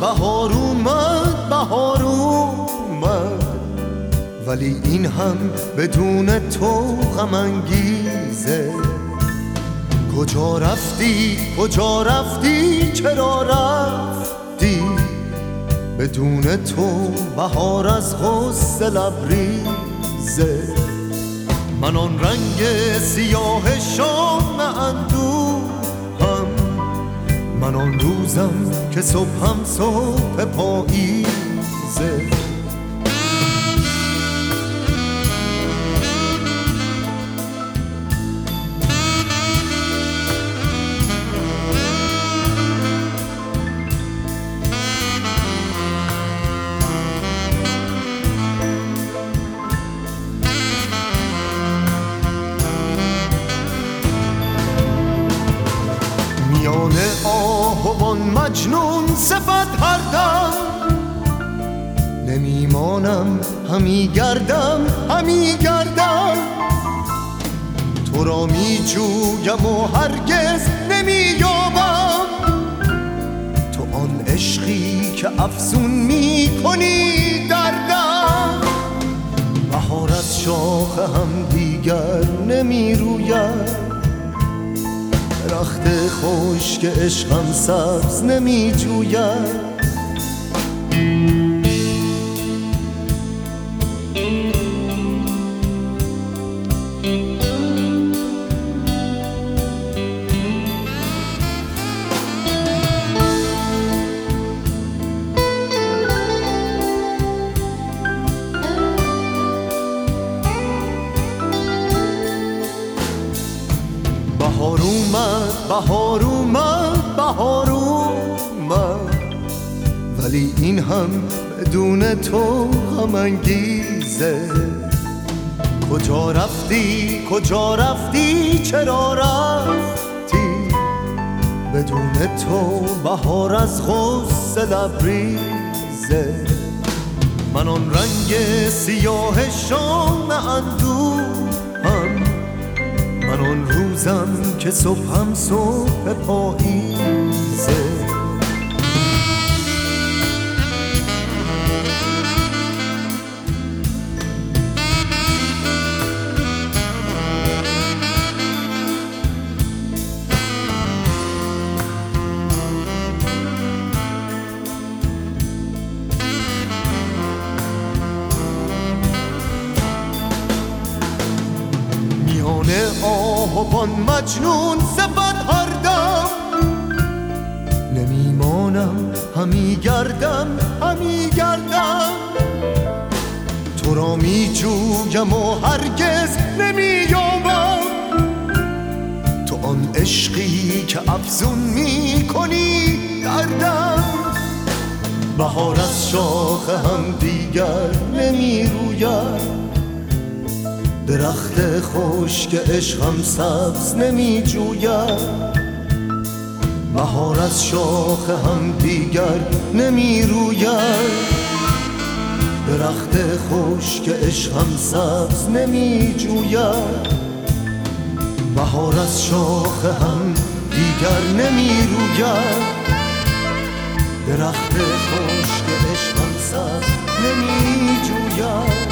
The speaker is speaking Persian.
بهار اومد بهار اومد. ولی این هم بدون تو غم انگیزه. کجا رفتی؟ کجا رفتی؟ چرا رفتی؟ بدون تو بهار از غصه لبریزه من آن رنگ سیاه شام اندو هم من آن روزم که صبحم صبح پاییزه. میان آهوان مجنون صفت هر دم. نمیمانم همی گردم همی گردم. تو را می جویم و هرگز نمییابم. تو آن عشقی که افزون می کنی دردم بهار از شاخ هم دیگر نمی روید درخت خوش که عشقم سبز نمی جوید بهار اومد بهار اومد ولی این هم بدون تو غم انگیزه. کجا رفتی؟ کجا رفتی؟ چرا رفتی؟ بدون تو بهار از غصه لبریزه. من آن رنگ سیاه شام اندوه هم من آن روزم که صبحم صبح پاییزه آهوان مجنون صفت هر دم نمیمانم همی گردم همی گردم. تو را می جویم و هرگز نمییابم. تو آن عشقی که افزون می کنی دردم بهار از شاخ هم دیگر نمی روید درخت خوش که خشک هم سبز نمی جوید بهار از شاخ هم دیگر نمی روید درخت خشک هم سبز نمی جوید بهار از شاخ هم دیگر نمی روید درخت خشک عشقم سبز نمی جوید